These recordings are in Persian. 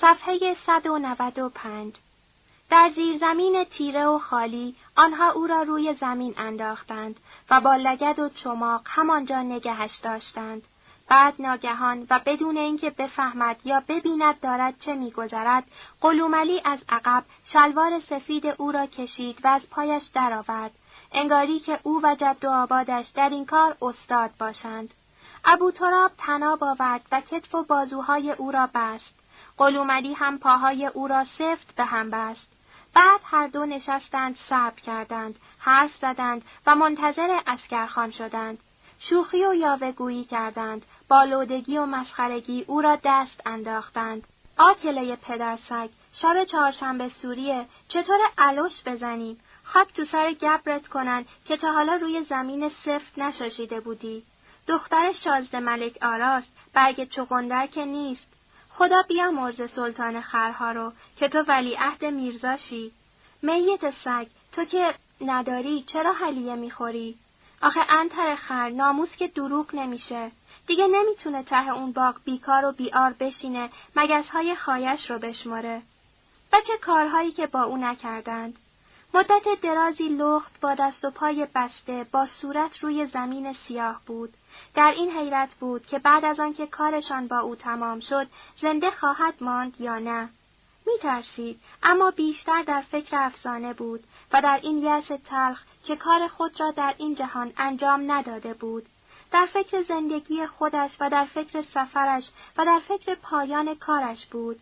صفحه 195 در زیرزمین تیره و خالی آنها او را روی زمین انداختند و با لگد و چماق همانجا نگهش داشتند. بعد ناگهان و بدون اینکه بفهمد یا ببیند دارد چه میگذرد قلوملی از عقب شلوار سفید او را کشید و از پایش درآورد. انگاری که او و جد و آبادش در این کار استاد باشند. ابو تراب تناب آورد و کتف و بازوهای او را بست. قلوملی هم پاهای او را سفت به هم بست. بعد هر دو نشستند صبر کردند حرف زدند و منتظر اسکرخان شدند. شوخی و یاوهگویی کردند. با لودگی و مسخرگی او را دست انداختند. آکله پدرسگ شب چهارشنبه سوریه چطور علوش بزنیم خاک تو سر گبرت کنن که تا حالا روی زمین سفت نشاشیده بودی. دختر شازده ملک آراست برگ چغندر که نیست. خدا بیا مرز سلطان خرها رو که تو ولیعهد میرزاشی میت سگ تو که نداری چرا حلیه می‌خوری آخه انتر خر ناموس که دروغ نمیشه دیگه نمی‌تونه ته اون باغ بیکار و بیار بشینه مگزهای خایش رو بشماره. و چه کارهایی که با او نکردند. مدت درازی لخت با دست و پای بسته با صورت روی زمین سیاه بود. در این حیرت بود که بعد از آنکه کارشان با او تمام شد زنده خواهد ماند یا نه. می ترسید اما بیشتر در فکر افسانه بود و در این یأس تلخ که کار خود را در این جهان انجام نداده بود. در فکر زندگی خودش و در فکر سفرش و در فکر پایان کارش بود.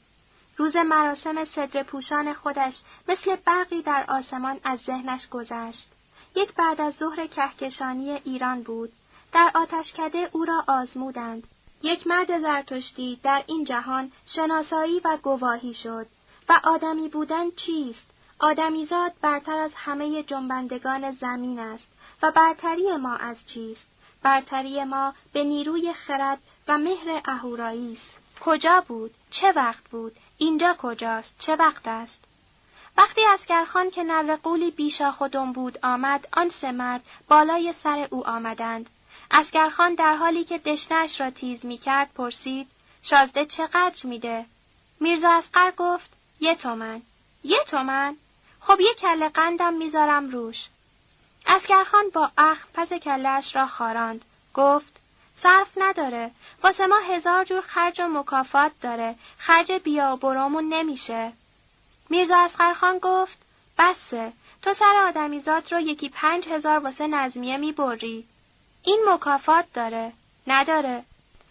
روز مراسم صدر پوشان خودش مثل برقی در آسمان از ذهنش گذشت. یک بعد از ظهر کهکشانی ایران بود. در آتشکده او را آزمودند. یک مرد زرتشتی در این جهان شناسایی و گواهی شد و آدمی بودن چیست؟ آدمیزاد برتر از همه جنبندگان زمین است و برتری ما از چیست؟ برتری ما به نیروی خرد و مهر اهورایی است. کجا بود؟ چه وقت بود؟ اینجا کجاست؟ چه وقت است؟ وقتی اسکرخان که نر قولی خودم بود آمد آن سه مرد بالای سر او آمدند. اسکرخان در حالی که دشنش را تیز می کرد پرسید شازده چقدر میده؟ میرزا اسقر گفت یه تومن. یه تومن؟ خب یه کله قندم می‌ذارم روش. اسکرخان با اخ پس کلش را خاراند. گفت صرف نداره. واسه ما هزار جور خرج و مکافات داره. خرج بیا و برامون نمیشه. میرزا اسخرخان گفت بسه. تو سر آدمیزاد رو یکی پنج هزار واسه نظمیه می‌بری. این مکافات داره. نداره.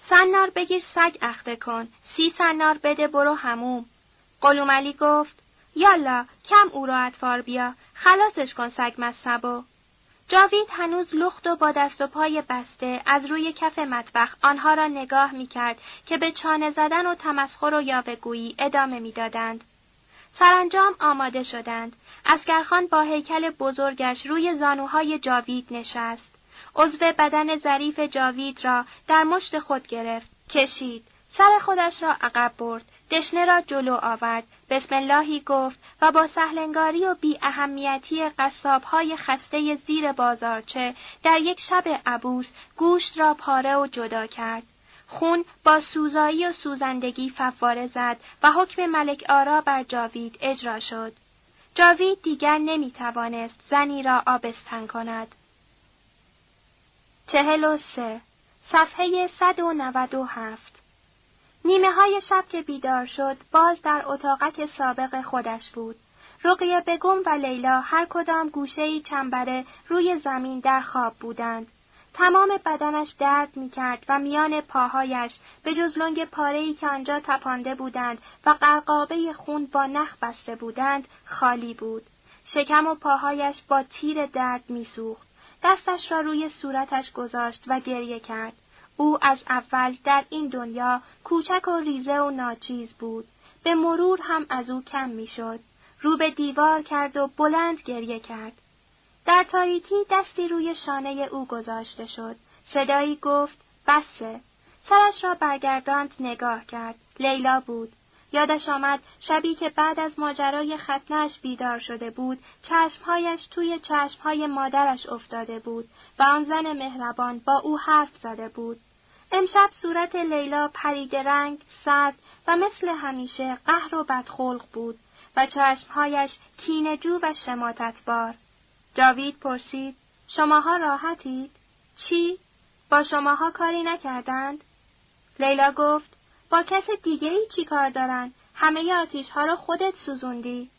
سنار بگیر سگ اخته کن. سی سنار بده برو هموم. قلوملی گفت یالا کم او را اطفار بیا. خلاصش کن سگ مصبو. جاوید هنوز لخت و با دست و پای بسته از روی کف مطبخ آنها را نگاه می کرد که به چانه زدن و تمسخر و یاوهگویی ادامه می‌دادند. سرانجام آماده شدند. اسکرخان با هیکل بزرگش روی زانوهای جاوید نشست. عضو بدن ظریف جاوید را در مشت خود گرفت، کشید، سر خودش را عقب برد دشنه را جلو آورد، بسم اللهی گفت و با سهلنگاری و بی اهمیتی های خسته زیر بازارچه در یک شب عبوس گوشت را پاره و جدا کرد. خون با سوزایی و سوزندگی فواره زد و حکم ملک آرا بر جاوید اجرا شد. جاوید دیگر نمی توانست زنی را آبستن کند. چهل و سه صفحه 197 نیمه های شب که بیدار شد باز در اتاقک سابق خودش بود. رقیه بگم و لیلا هر کدام گوشهی چنبره روی زمین در خواب بودند. تمام بدنش درد می کرد و میان پاهایش به جز لنگ پارهی که آنجا تپانده بودند و قرقابه خون با نخ بسته بودند خالی بود. شکم و پاهایش با تیر درد میسوخت. دستش را روی صورتش گذاشت و گریه کرد. او از اول در این دنیا کوچک و ریزه و ناچیز بود. به مرور هم از او کم می‌شد. رو به دیوار کرد و بلند گریه کرد. در تاریکی دستی روی شانه او گذاشته شد. صدایی گفت بسه. سرش را برگرداند نگاه کرد. لیلا بود. یادش آمد شبی که بعد از ماجرای ختنش بیدار شده بود، چشمهایش توی چشمهای مادرش افتاده بود و آن زن مهربان با او حرف زده بود. امشب صورت لیلا پرید رنگ، سرد و مثل همیشه قهر و بدخلق بود و چشمهایش کینجو و شماتتبار. جاوید پرسید، شماها راحتید؟ چی؟ با شماها کاری نکردند؟ لیلا گفت، با کس دیگه ای چی کار دارن؟ همه آتیش ها رو خودت سوزوندی.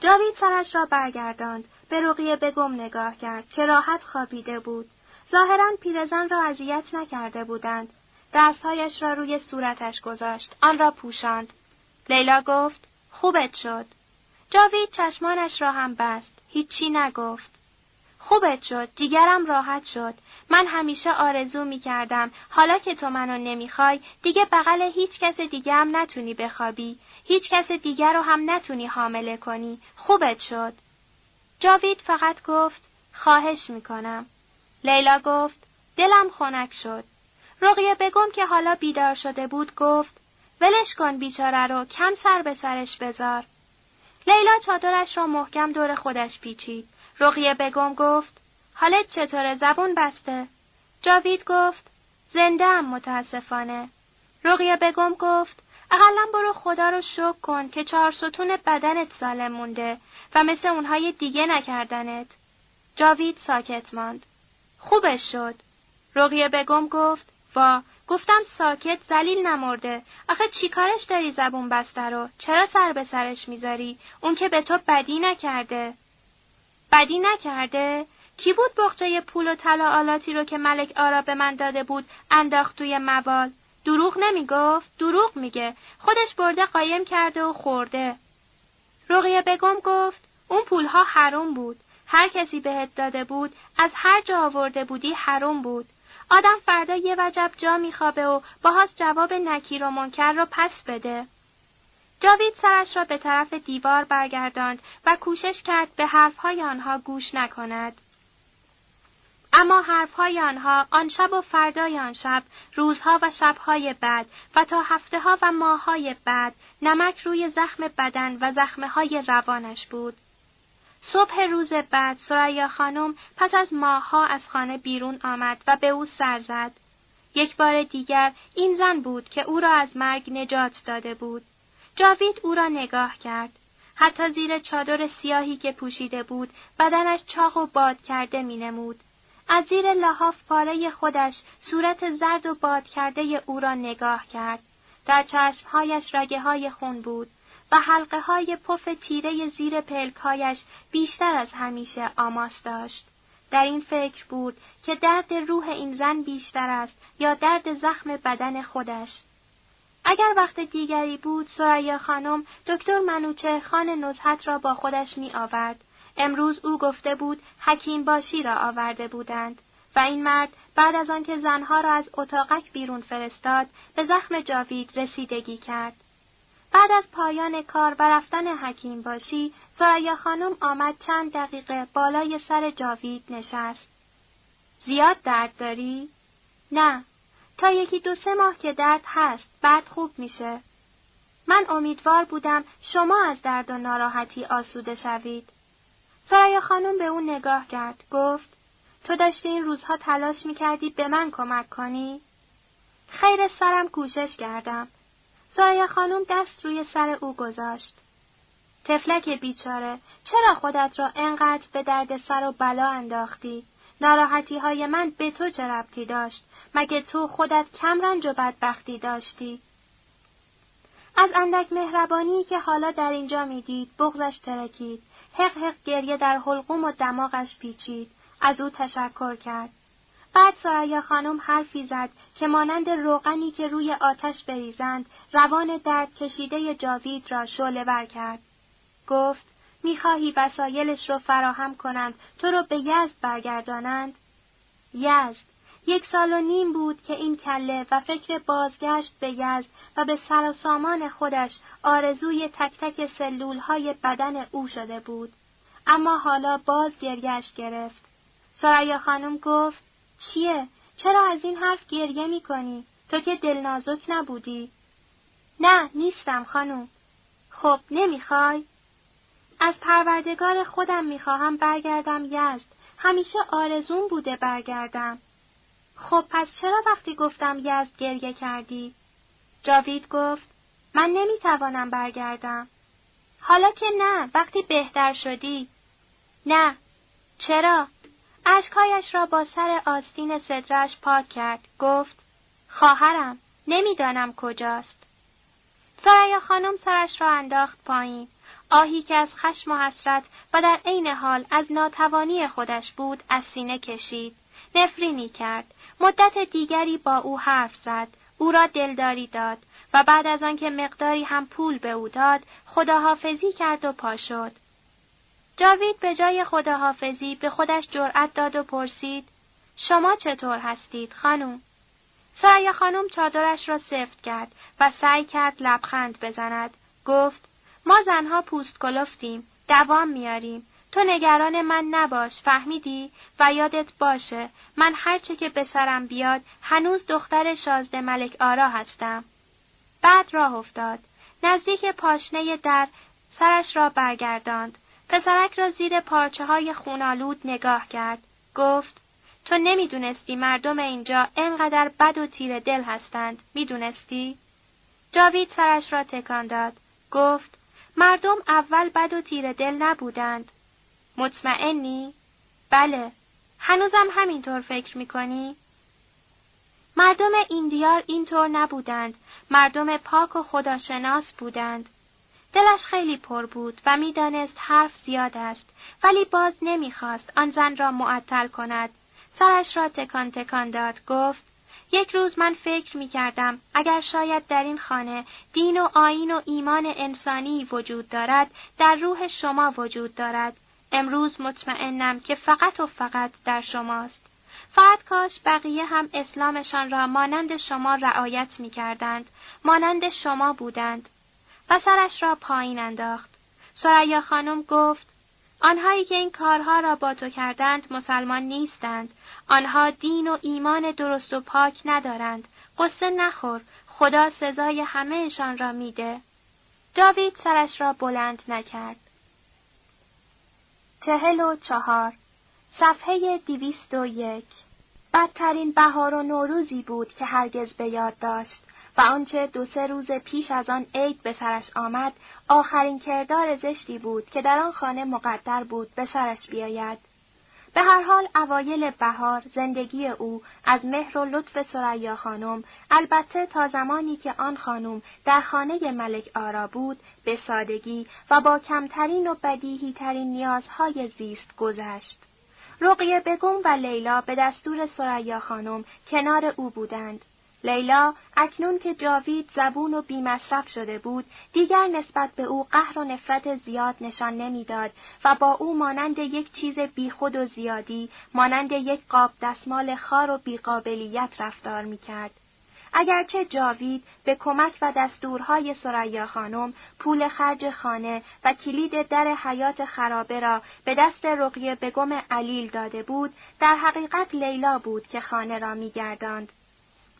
جاوید سرش را برگرداند، به رقیه بگم نگاه کرد که راحت خوابیده بود. ظاهرا پیرزن را اذیت نکرده بودند. دستهایش را روی صورتش گذاشت، آن را پوشاند. لیلا گفت، خوبت شد. جاوید چشمانش را هم بست، هیچی نگفت. خوبت شد، جیگرم راحت شد. من همیشه آرزو می کردم حالا که تو منو نمی‌خوای دیگه بغل هیچ کس دیگه هم نتونی بخوابی. هیچ کس دیگر رو هم نتونی حامله کنی. خوبت شد. جاوید فقط گفت خواهش می‌کنم. لیلا گفت دلم خنک شد. رقیه بگم که حالا بیدار شده بود گفت ولش کن بیچاره رو کم سر به سرش بذار. لیلا چادرش را محکم دور خودش پیچید. رقیه بگم گفت حالت چطوره زبون بسته؟ جاوید گفت زنده ام متاسفانه. رقیه بگم گفت اقلا برو خدا رو شکر کن که چهار ستون بدنت سالم مونده و مثل اونهای دیگه نکردنت. جاوید ساکت ماند. خوبش شد. رقیه بگم گفت وا گفتم ساکت زلیل نمرده. آخه چیکارش داری زبون بسته رو؟ چرا سر به سرش می‌ذاری؟ اون که به تو بدی نکرده. بدی نکرده؟ کی بود بخچه پول و طلا آلاتی رو که ملک آرا به من داده بود انداخت توی موال؟ دروغ نمی‌گفت؟ دروغ میگه. خودش برده قایم کرده و خورده. رقیه بگم گفت اون پولها حروم بود. هر کسی بهت داده بود از هر جا آورده بودی حروم بود. آدم فردا یه وجب جا میخوابه و باهاش جواب نکیر و منکر رو پس بده. جاوید سرش را به طرف دیوار برگرداند و کوشش کرد به حرفهای آنها گوش نکند. اما حرفهای آنها آن شب و فردای آن شب، روزها و شبهای بعد و تا هفته ها و ماههای بعد نمک روی زخم بدن و زخمه های روانش بود. صبح روز بعد سریا خانم پس از ماهها از خانه بیرون آمد و به او سر زد. یک بار دیگر این زن بود که او را از مرگ نجات داده بود. جاوید او را نگاه کرد. حتی زیر چادر سیاهی که پوشیده بود بدنش چاق و باد کرده می نمود. از زیر لحاف پاره خودش صورت زرد و باد کرده او را نگاه کرد. در چشمهایش رگه های خون بود و حلقه های پف تیره زیر پلکهایش بیشتر از همیشه آماس داشت. در این فکر بود که درد روح این زن بیشتر است یا درد زخم بدن خودش. اگر وقت دیگری بود سریا خانم دکتر منوچه خان نزحت را با خودش می آورد. امروز او گفته بود حکیم باشی را آورده بودند و این مرد بعد از آنکه زنها را از اتاقک بیرون فرستاد به زخم جاوید رسیدگی کرد. بعد از پایان کار و رفتن حکیم باشی، سریا خانم آمد چند دقیقه بالای سر جاوید نشست. زیاد درد داری؟ نه، تا یکی دو سه ماه که درد هست، بعد خوب میشه. من امیدوار بودم شما از درد و ناراحتی آسوده شوید. سریا خانم به اون نگاه کرد، گفت تو داشتی این روزها تلاش می‌کردی به من کمک کنی؟ خیر سرم کوشش کردم. سایه خانم دست روی سر او گذاشت. تفلک بیچاره، چرا خودت را انقدر به درد سر و بلا انداختی؟ ناراحتی های من به تو چه ربطی داشت؟ مگه تو خودت کم رنج و بدبختی داشتی؟ از اندک مهربانی که حالا در اینجا می‌دید بغزش ترکید. حق حق گریه در حلقوم و دماغش پیچید. از او تشکر کرد. بعد سریا خانم حرفی زد که مانند روغنی که روی آتش بریزند روان درد کشیده جاوید را شعله ور کرد. گفت می‌خواهی وسایلش رو فراهم کنند تو رو به یزد برگردانند؟ یزد یک سال و نیم بود که این کله و فکر بازگشت به یزد و به سر و سامان خودش آرزوی تک تک سلول های بدن او شده بود. اما حالا باز گریش گرفت. سریا خانم گفت چیه؟ چرا از این حرف گریه می کنی؟ تو که دل نازک نبودی؟ نه نیستم خانم. خب نمی‌خوای؟ از پروردگار خودم می‌خواهم برگردم یزد. همیشه آرزون بوده برگردم. خب پس چرا وقتی گفتم یزد گریه کردی؟ جاوید گفت من نمی‌توانم برگردم. حالا که نه وقتی بهتر شدی. نه. چرا؟ اشکایش را با سر آستین صدرش پاک کرد. گفت خواهرم نمی‌دانم کجاست. سریا خانم سرش را انداخت پایین. آهی که از خشم و حسرت و در عین حال از ناتوانی خودش بود از سینه کشید. نفرینی کرد. مدت دیگری با او حرف زد. او را دلداری داد و بعد از آنکه مقداری هم پول به او داد خداحافظی کرد و پا شد. جاوید به جای خداحافظی به خودش جرأت داد و پرسید شما چطور هستید خانم؟ سایه خانم چادرش را سفت کرد و سعی کرد لبخند بزند. گفت ما زنها پوست کلفتیم، دوام میاریم. تو نگران من نباش، فهمیدی؟ و یادت باشه، من هرچه که به سرم بیاد، هنوز دختر شازده ملک آرا هستم. بعد راه افتاد. نزدیک پاشنه در سرش را برگرداند. پسرک را زیر پارچه های خونالود نگاه کرد. گفت تو نمی‌دونستی مردم اینجا انقدر بد و تیر دل هستند. می‌دونستی؟ جاوید سرش را تکان داد. گفت مردم اول بد و تیر دل نبودند. مطمئنی؟ بله. هنوزم همینطور فکر می‌کنی؟ مردم این دیار اینطور نبودند. مردم پاک و خداشناس بودند. دلش خیلی پر بود و می‌دانست حرف زیاد است ولی باز نمی‌خواست آن زن را معطل کند. سرش را تکان تکان داد گفت یک روز من فکر می کردم اگر شاید در این خانه دین و آین و ایمان انسانی وجود دارد در روح شما وجود دارد امروز مطمئنم که فقط و فقط در شماست. فقط کاش بقیه هم اسلامشان را مانند شما رعایت می کردند. مانند شما بودند. و سرش را پایین انداخت. سریا خانم گفت آنهایی که این کارها را با تو کردند مسلمان نیستند. آنها دین و ایمان درست و پاک ندارند. قصه نخور. خدا سزای همهشان را میده. داوید سرش را بلند نکرد. چهل و چهار صفحه دیویست و یک بدترین بهار و نوروزی بود که هرگز به یاد داشت و آنچه دو سه روز پیش از آن عید به سرش آمد آخرین کردار زشتی بود که در آن خانه مقدر بود به سرش بیاید. به هر حال اوایل بهار زندگی او از مهر و لطف سریا خانم البته تا زمانی که آن خانم در خانه ملک آرا بود به سادگی و با کمترین و بدیهی ترین نیازهای زیست گذشت. رقیه بگم و لیلا به دستور سریا خانم کنار او بودند لیلا اکنون که جاوید زبون و بیمصرف شده بود دیگر نسبت به او قهر و نفرت زیاد نشان نمی‌داد و با او مانند یک چیز بیخود و زیادی مانند یک قاب دستمال خار و بیقابلیت رفتار می‌کرد. اگرچه جاوید به کمک و دستورهای سریا خانم پول خرج خانه و کلید در حیات خرابه را به دست رقیه بگم علیل داده بود، در حقیقت لیلا بود که خانه را میگرداند.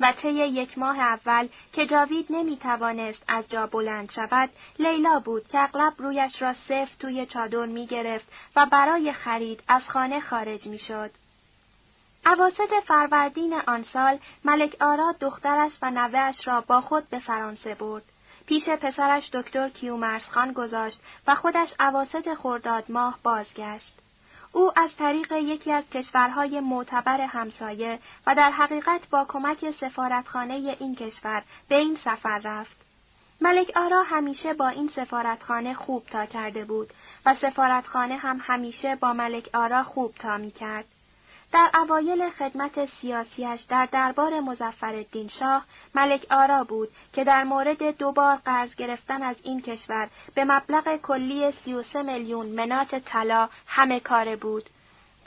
و طی یک ماه اول که جاوید نمی توانست از جا بلند شود، لیلا بود که اغلب رویش را سفت توی چادر می گرفت و برای خرید از خانه خارج می شد. عواسط فروردین آن سال ملک آرا دخترش و نوهش را با خود به فرانسه برد. پیش پسرش دکتر کیومرسخان گذاشت و خودش عواسط خرداد ماه بازگشت. او از طریق یکی از کشورهای معتبر همسایه و در حقیقت با کمک سفارتخانه این کشور به این سفر رفت. ملک آرا همیشه با این سفارتخانه خوب تا کرده بود و سفارتخانه هم همیشه با ملک آرا خوب تا می کرد. در اوایل خدمت سیاسیش در دربار مزفر شاه ملک آرا بود که در مورد دوبار قرض گرفتن از این کشور به مبلغ کلی 33 میلیون منات طلا همه کاره بود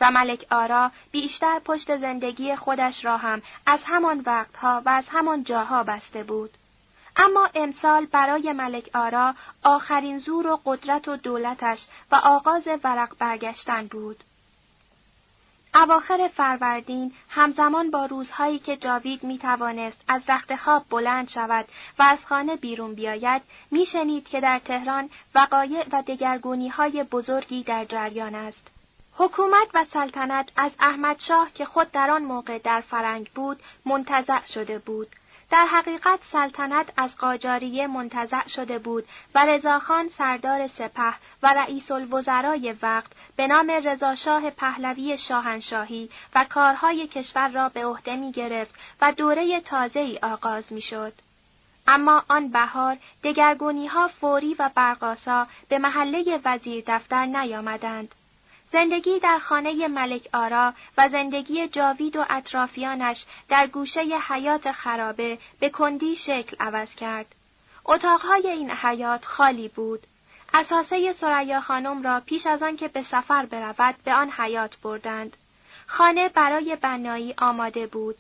و ملک آرا بیشتر پشت زندگی خودش را هم از همان وقتها و از همان جاها بسته بود. اما امسال برای ملک آرا آخرین زور و قدرت و دولتش و آغاز ورق برگشتن بود. اواخر فروردین همزمان با روزهایی که جاوید می توانست از رخت خواب بلند شود و از خانه بیرون بیاید میشنید که در تهران وقایع و دگرگونی های بزرگی در جریان است. حکومت و سلطنت از احمد شاه که خود در آن موقع در فرنگ بود منتزع شده بود. در حقیقت سلطنت از قاجاریه منتزع شده بود و رضاخان سردار سپه و رئیس الوزرای وقت به نام رضاشاه پهلوی شاهنشاهی و کارهای کشور را به عهده می گرفت و دوره تازه ای آغاز می. اما آن بهار دگرگونی ها فوری و برقاسا به محله وزیر دفتر نیامدند. زندگی در خانه ملک آرا و زندگی جاوید و اطرافیانش در گوشه حیات خرابه به کندی شکل عوض کرد. اتاقهای این حیات خالی بود. اساسه سریا خانم را پیش از آن که به سفر برود به آن حیات بردند. خانه برای بنایی آماده بود.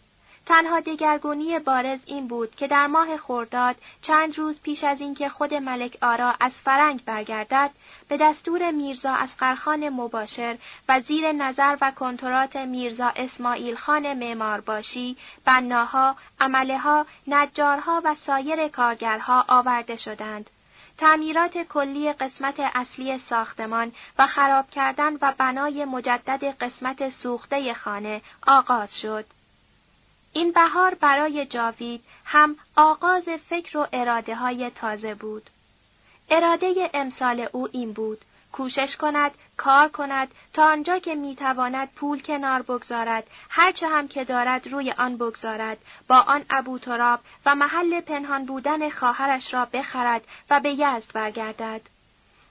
تنها دگرگونی بارز این بود که در ماه خورداد چند روز پیش از اینکه خود ملک آرا از فرنگ برگردد به دستور میرزا از قرخان مباشر و زیر نظر و کنترات میرزا اسماعیل خان معمار باشی بناها، عمله نجارها و سایر کارگرها آورده شدند. تعمیرات کلی قسمت اصلی ساختمان و خراب کردن و بنای مجدد قسمت سوخته خانه آغاز شد. این بهار برای جاوید هم آغاز فکر و اراده های تازه بود. اراده امسال او این بود کوشش کند، کار کند تا آنجا که می‌تواند پول کنار بگذارد، هرچه هم که دارد روی آن بگذارد، با آن ابو تراب و محل پنهان بودن خواهرش را بخرد و به یزد برگردد.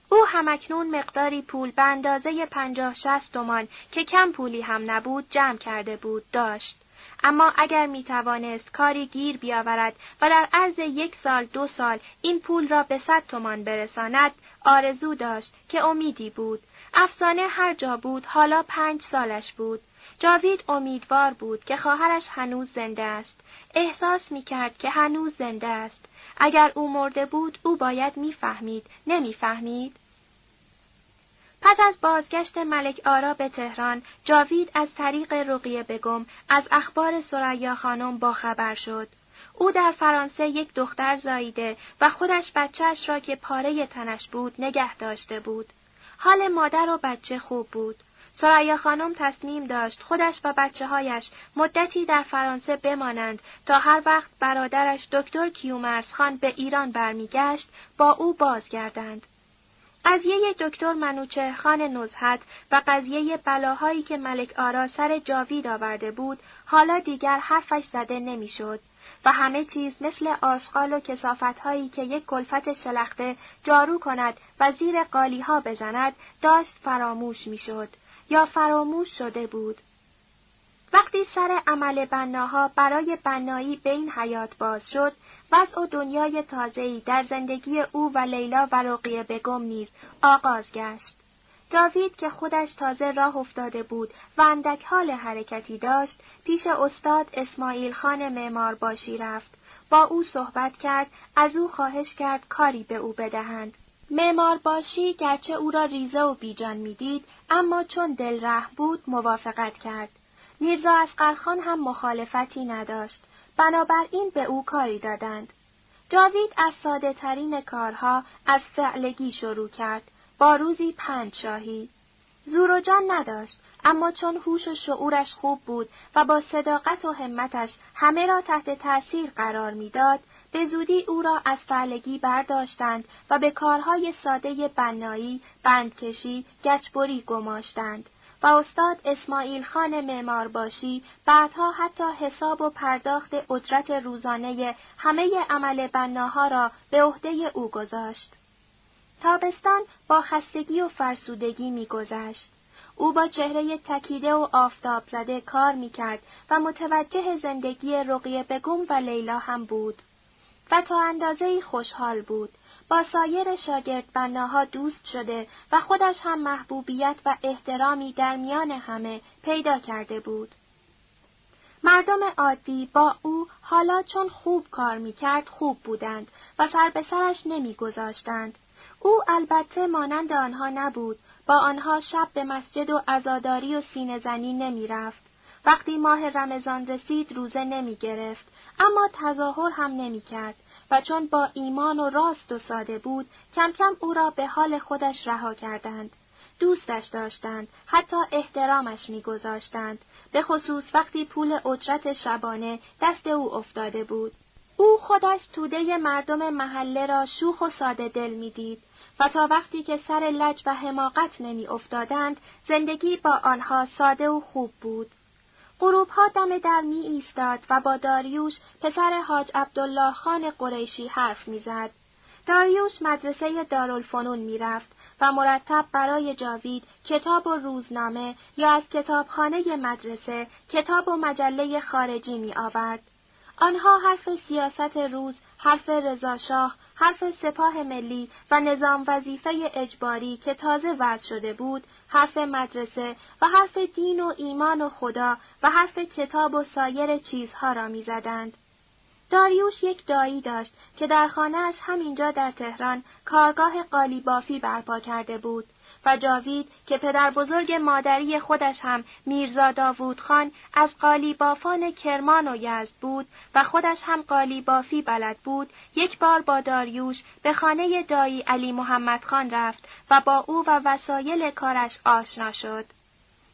او همکنون مقداری پول به اندازه پنجاه شست دومان که کم پولی هم نبود جمع کرده بود داشت. اما اگر می توانست کاری گیر بیاورد و در عرض یک سال دو سال این پول را به صد تومان برساند آرزو داشت که امیدی بود. افسانه هر جا بود حالا پنج سالش بود. جاوید امیدوار بود که خواهرش هنوز زنده است. احساس می کرد که هنوز زنده است. اگر او مرده بود او باید می‌فهمید. نمی‌فهمید؟ پس از بازگشت ملک آرا به تهران، جاوید از طریق رقیه بگم از اخبار سریا خانم باخبر شد. او در فرانسه یک دختر زاییده و خودش بچهش را که پاره تنش بود نگه داشته بود. حال مادر و بچه خوب بود. سریا خانم تصمیم داشت خودش و بچه هایش مدتی در فرانسه بمانند تا هر وقت برادرش دکتر کیومرس خان به ایران برمیگشت با او بازگردند. قضیه دکتر منوچه خان نزهت و قضیه بلاهایی که ملک آرا سر جاوید آورده بود حالا دیگر حرفش زده نمی‌شد و همه چیز مثل آشغال و کسافتهایی که یک کلفت شلخته جارو کند و زیر قالیها بزند داشت فراموش می‌شد یا فراموش شده بود. وقتی سر عمل بناها برای بنایی به این حیات باز شد، وضع و دنیای تازه‌ای در زندگی او و لیلا و رقیه بگم نیز آغاز گشت. داوید که خودش تازه راه افتاده بود و اندک حال حرکتی داشت، پیش استاد اسماعیل خان معمار باشی رفت. با او صحبت کرد، از او خواهش کرد کاری به او بدهند. معمار باشی گرچه او را ریزه و بیجان می‌دید، اما چون دل ره بود موافقت کرد. میرزا اسقرخان هم مخالفتی نداشت. بنابراین به او کاری دادند. جاوید از ساده ترین کارها از فعلگی شروع کرد. با روزی پنج شاهی. زور و جان نداشت، اما چون هوش و شعورش خوب بود و با صداقت و همتش همه را تحت تأثیر قرار می‌داد، به زودی او را از فعلگی برداشتند و به کارهای ساده بنایی، بندکشی، گچبری گماشتند. و استاد اسماعیل خان معمار باشی بعدها حتی حساب و پرداخت اجرت روزانه همه عمل بناها را به عهده او گذاشت. تابستان با خستگی و فرسودگی میگذشت. او با چهره تکیده و آفتاب زده کار می‌کرد و متوجه زندگی رقیه بگم و لیلا هم بود. و تا اندازه خوشحال بود. با سایر شاگرد بناها دوست شده و خودش هم محبوبیت و احترامی در میان همه پیدا کرده بود. مردم عادی با او حالا چون خوب کار می‌کرد خوب بودند و سر به سرش نمیگذاشتند. او البته مانند آنها نبود، با آنها شب به مسجد و عزاداری و سینه زنی نمی رفت. وقتی ماه رمضان رسید روزه نمی گرفت، اما تظاهر هم نمی کرد. و چون با ایمان و راست و ساده بود کم کم او را به حال خودش رها کردند. دوستش داشتند حتی احترامش میگذاشتند به خصوص وقتی پول اجرت شبانه دست او افتاده بود او خودش توده مردم محله را شوخ و ساده دل می‌دید و تا وقتی که سر لج و حماقت نمی افتادند زندگی با آنها ساده و خوب بود. غروب ها دم در می ایستاد و با داریوش پسر حاج عبدالله خان قریشی حرف می‌زد. داریوش مدرسه دارالفنون می‌رفت و مرتب برای جاوید کتاب و روزنامه یا از کتابخانه مدرسه کتاب و مجله خارجی می آورد. آنها حرف سیاست روز، حرف رضاشاه، حرف سپاه ملی و نظام وظیفه اجباری که تازه وضع شده بود، حرف مدرسه و حرف دین و ایمان و خدا و حرف کتاب و سایر چیزها را می‌زدند. داریوش یک دایی داشت که در خانهاش همینجا در تهران کارگاه قالیبافی برپا کرده بود و جاوید که پدر بزرگ مادری خودش هم میرزا داوود خان از قالیبافان کرمان و یزد بود و خودش هم قالیبافی بلد بود یک بار با داریوش به خانه دایی علی محمد خان رفت و با او و وسایل کارش آشنا شد.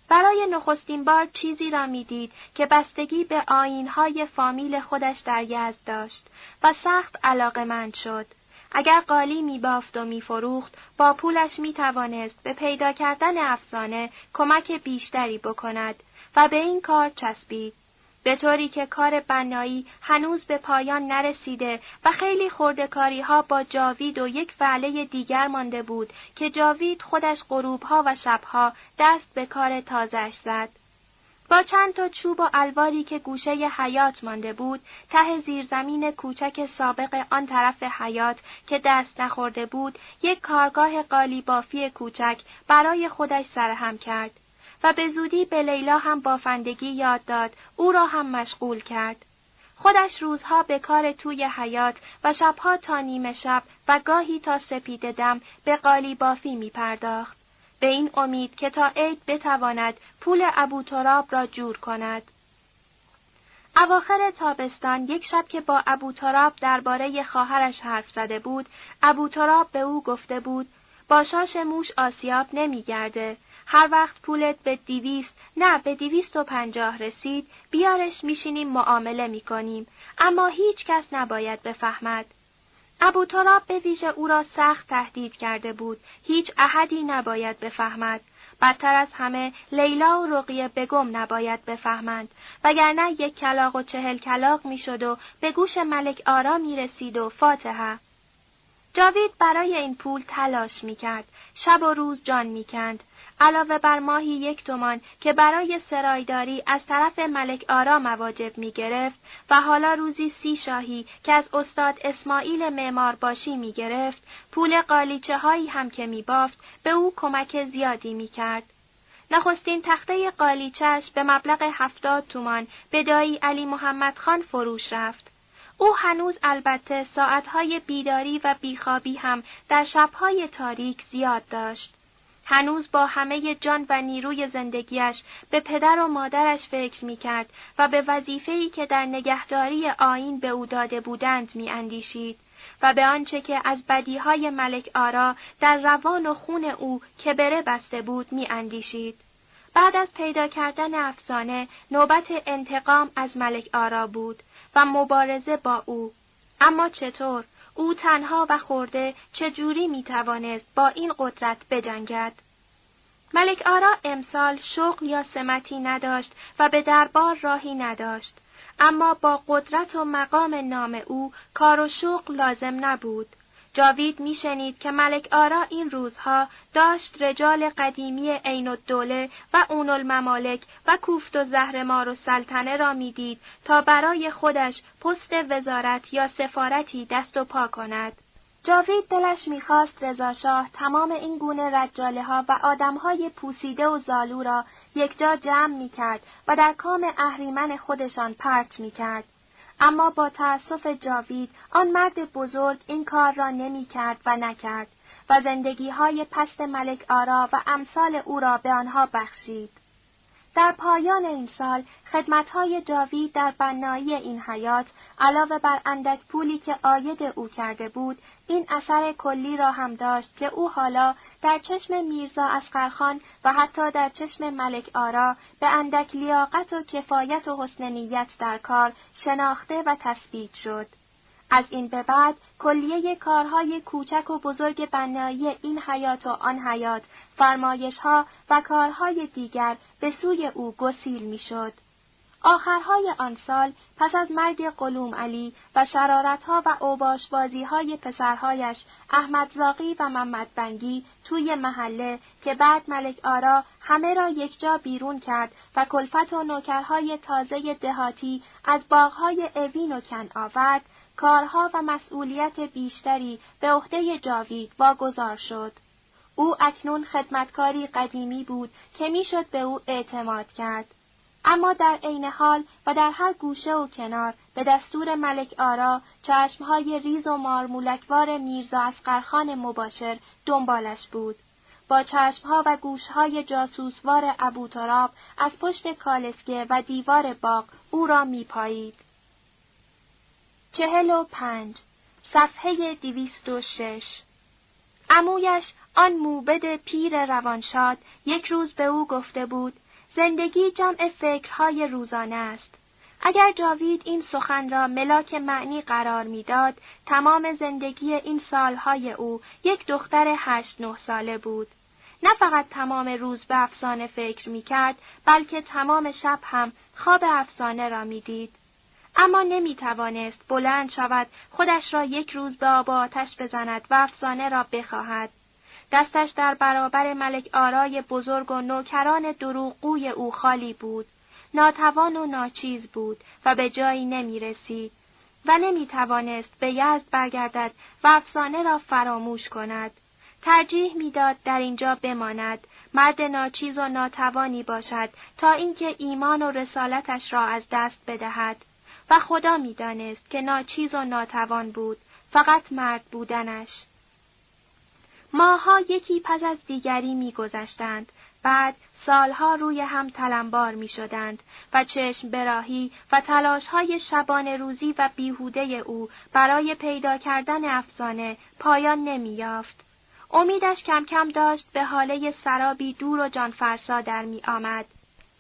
برای نخستین بار چیزی را می‌دید که بستگی به آینهای فامیل خودش در یزد داشت و سخت علاقمند شد. اگر قالی میبافت و میفروخت با پولش می‌توانست به پیدا کردن افسانه کمک بیشتری بکند و به این کار چسبید. به طوری که کار بنایی هنوز به پایان نرسیده و خیلی خوردکاری ها با جاوید و یک فعله دیگر مانده بود که جاوید خودش غروب ها و شبها دست به کار تازش زد. با چند تا چوب و الواری که گوشه حیات مانده بود، ته زیرزمین کوچک سابق آن طرف حیات که دست نخورده بود، یک کارگاه قالی بافی کوچک برای خودش سرهم کرد و به زودی به لیلا هم بافندگی یاد داد، او را هم مشغول کرد. خودش روزها به کار توی حیات و شبها تا نیمه شب و گاهی تا سپید دم به قالی بافی می پرداخت. به این امید که تا عید بتواند پول ابو تراب را جور کند. اواخر تابستان یک شب که با ابو تراب درباره خواهرش حرف زده بود، ابو تراب به او گفته بود با شاش موش آسیاب نمیگرده. هر وقت پولت به دیویست نه به دیویست و پنجاه رسید بیارش میشینیم معامله می‌کنیم اما هیچ کس نباید بفهمد. ابو تراب به ویژه او را سخت تهدید کرده بود. هیچ احدی نباید بفهمد. بدتر از همه لیلا و رقیه بگم نباید بفهمند. وگرنه یک کلاق و چهل کلاق می‌شد و به گوش ملک آرا می رسید و فاتحه. جاوید برای این پول تلاش می کرد. شب و روز جان می کند. علاوه بر ماهی یک تومان که برای سرایداری از طرف ملک آرا مواجب می گرفت و حالا روزی سی شاهی که از استاد اسماعیل معمار باشی می گرفت، پول قالیچه هایی هم که می بافت به او کمک زیادی می کرد. نخستین تخته قالیچش به مبلغ هفتاد تومان به دایی علی محمد خان فروش رفت. او هنوز البته ساعتهای بیداری و بیخوابی هم در شبهای تاریک زیاد داشت. هنوز با همه جان و نیروی زندگیش به پدر و مادرش فکر می کرد و به وظیفه‌ای که در نگهداری آین به او داده بودند می اندیشید و به آنچه که از بدیهای ملک آرا در روان و خون او که بره بسته بود می اندیشید. بعد از پیدا کردن افسانه نوبت انتقام از ملک آرا بود و مبارزه با او. اما چطور؟ او تنها و خورده چجوری می توانست با این قدرت بجنگد؟ ملک آرا امسال شغل یا سمتی نداشت و به دربار راهی نداشت. اما با قدرت و مقام نام او کار و شغل لازم نبود. جاوید میشنید که ملک آرا این روزها داشت رجال قدیمی عین الدوله و اون الممالک و کوفت و زهرمار و سلطنه را می‌دید تا برای خودش پست وزارت یا سفارتی دست و پا کند. جاوید دلش می‌خواست رضاشاه تمام این گونه رجاله ها و آدمهای پوسیده و زالو را یکجا جمع می‌کرد و در کام اهریمن خودشان پرت می‌کرد. اما با تأسف جاوید آن مرد بزرگ این کار را نمی کرد و نکرد و زندگی های پست ملک آرا و امثال او را به آنها بخشید. در پایان این سال خدمتهای جاوید در بنایی این حیات علاوه بر اندک پولی که آید او کرده بود این اثر کلی را هم داشت که او حالا در چشم میرزا اسقرخان و حتی در چشم ملک آرا به اندک لیاقت و کفایت و حسن نیت در کار شناخته و تثبیت شد. از این به بعد کلیه کارهای کوچک و بزرگ بنایی این حیات و آن حیات، فرمایشها و کارهای دیگر به سوی او گسیل می‌شد. آخرهای آن سال پس از مرگ قلوم علی و شرارتها و اوباشبازی های پسرهایش احمد زاقی و محمد بنگی توی محله که بعد ملک آرا همه را یکجا بیرون کرد و کلفت و نوکرهای تازه دهاتی از باغهای اوین و کن آورد، کارها و مسئولیت بیشتری به عهده جاوید واگذار شد. او اکنون خدمتکاری قدیمی بود که می‌شد به او اعتماد کرد. اما در عین حال و در هر گوشه و کنار به دستور ملک آرا چشمهای ریز و مارمولکوار میرزا اسقرخان مباشر دنبالش بود. با چشمها و گوشهای جاسوسوار ابوتراب از پشت کالسکه و دیوار باغ او را میپایید. چهل و پنج صفحه دیویست و شش امویش آن موبد پیر روانشاد یک روز به او گفته بود زندگی جمع فکرهای روزانه است. اگر جاوید این سخن را ملاک معنی قرار می‌داد، تمام زندگی این سالهای او یک دختر هشت نه ساله بود. نه فقط تمام روز به افسانه فکر می کرد، بلکه تمام شب هم خواب افسانه را می دید. اما نمی توانست بلند شود خودش را یک روز به آب آتش بزند و افسانه را بخواهد. دستش در برابر ملک آرای بزرگ و نوکران دروغگوی او خالی بود. ناتوان و ناچیز بود و به جایی نمی رسید و نمی توانست به یزد برگردد و افسانه را فراموش کند. ترجیح می‌داد در اینجا بماند، مرد ناچیز و ناتوانی باشد تا اینکه ایمان و رسالتش را از دست بدهد. و خدا می‌دانست که ناچیز و ناتوان بود، فقط مرد بودنش. ماها یکی پس از دیگری میگذشتند، بعد سالها روی هم تلمبار می شدند و چشم براهی و تلاشهای شبان روزی و بیهوده او برای پیدا کردن افسانه پایان نمی یافت. امیدش کم کم داشت به حاله سرابی دور و جانفرسا در می آمد.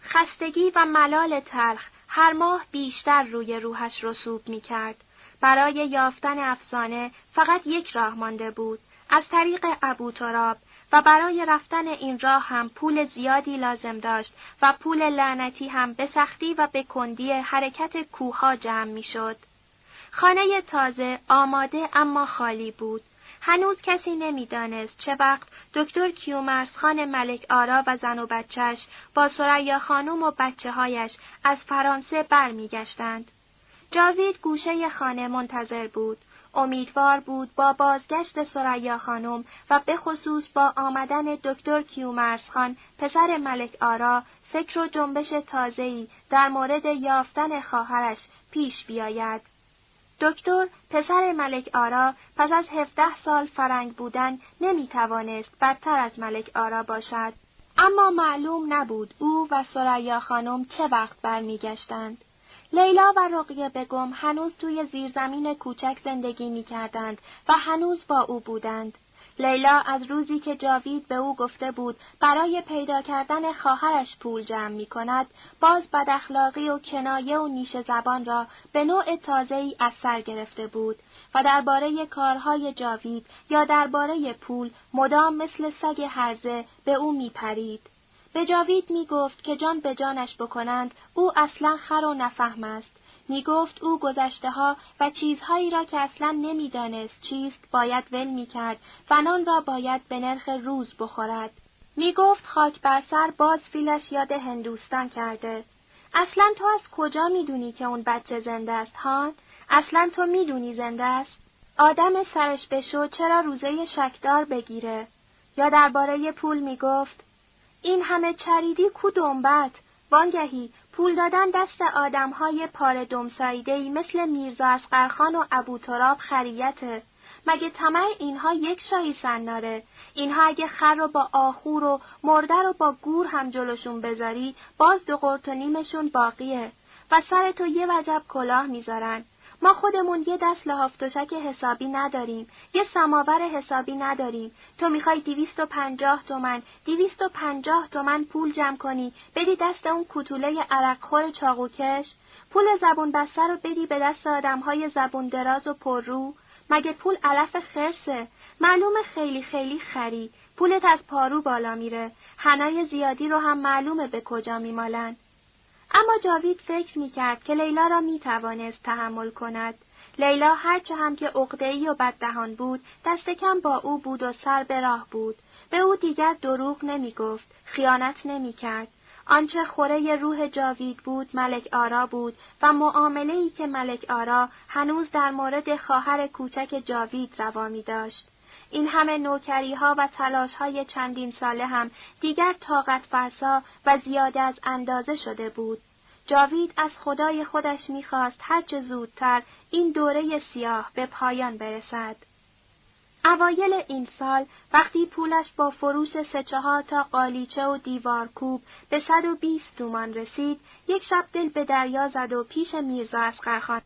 خستگی و ملال تلخ هر ماه بیشتر روی روحش رسوب می کرد. برای یافتن افسانه فقط یک راه مانده بود، از طریق ابو تراب و برای رفتن این راه هم پول زیادی لازم داشت و پول لعنتی هم به سختی و به کندی حرکت کوها جمع می شد. خانه تازه آماده اما خالی بود. هنوز کسی نمی‌دانست چه وقت دکتر کیومرس خان ملک آرا و زن و بچهش با سریا خانم و بچه هایش از فرانسه برمیگشتند. جاوید گوشه خانه منتظر بود. امیدوار بود با بازگشت سریا خانم و به خصوص با آمدن دکتر کیومرس خان پسر ملک آرا فکر و جنبش تازه‌ای در مورد یافتن خواهرش پیش بیاید. دکتر پسر ملک آرا پس از هفده سال فرنگ بودن نمی توانست بدتر از ملک آرا باشد. اما معلوم نبود او و سریا خانم چه وقت برمیگشتند. لیلا و رقیه بگم هنوز توی زیرزمین کوچک زندگی می کردند و هنوز با او بودند. لیلا از روزی که جاوید به او گفته بود برای پیدا کردن خواهرش پول جمع می کند، باز بداخلاقی و کنایه و نیش زبان را به نوع تازه‌ای از سر گرفته بود و درباره کارهای جاوید یا درباره پول مدام مثل سگ هرزه به او می پرید. به جاوید می گفت که جان به جانش بکنند او اصلا خر و نفهم است. می گفت او گذشته ها و چیزهایی را که اصلا نمی‌دانست چیست باید ول می کرد و نان را باید به نرخ روز بخورد. می گفت خاک بر سر باز فیلش یاد هندوستان کرده. اصلا تو از کجا می‌دونی که اون بچه زنده است هان؟ اصلا تو می‌دونی زنده است؟ آدم سرش بشو چرا روزه شکدار بگیره؟ یا درباره پول می گفت این همه چریدی کو دنبت وانگهی پول دادن دست آدمهای پار دمسایدهی مثل میرزا اسقرخان و ابو تراب خریته. مگه طمع اینها یک شایی سناره اینها اگه خر رو با آخور و مرده رو با گور هم جلوشون بذاری باز دو قرت و نیمشون باقیه. و سر تو یه وجب کلاه می‌ذارن. ما خودمون یه دست لحافتوشک حسابی نداریم، یه سماور حسابی نداریم. تو می‌خوای دیویست و پنجاه تومن، دیویست و پنجاه تومن پول جمع کنی، بدی دست اون کتوله عرقخور چاقوکش؟ پول زبون بسته رو بدی به دست آدمهای زبون دراز و پررو؟ مگه پول علف خرسه؟ معلوم خیلی خیلی خری، پولت از پارو بالا میره، هنای زیادی رو هم معلومه به کجا میمالن. اما جاوید فکر می کرد که لیلا را می توانست تحمل کند. لیلا هرچه هم که عقده‌ای و بددهان بود، دست کم با او بود و سر به راه بود. به او دیگر دروغ نمی گفت، خیانت نمی کرد. آنچه خوره روح جاوید بود ملک آرا بود و معامله ای که ملک آرا هنوز در مورد خواهر کوچک جاوید روا می داشت. این همه نوکری ها و تلاش های چندین ساله هم دیگر طاقت فرسا و زیاده از اندازه شده بود. جاوید از خدای خودش می‌خواست هرچه زودتر این دوره سیاه به پایان برسد. اوایل این سال وقتی پولش با فروش سه چهار تا قالیچه و دیوارکوب به صد و بیست تومان رسید، یک شب دل به دریا زد و پیش میرزا اسقرخان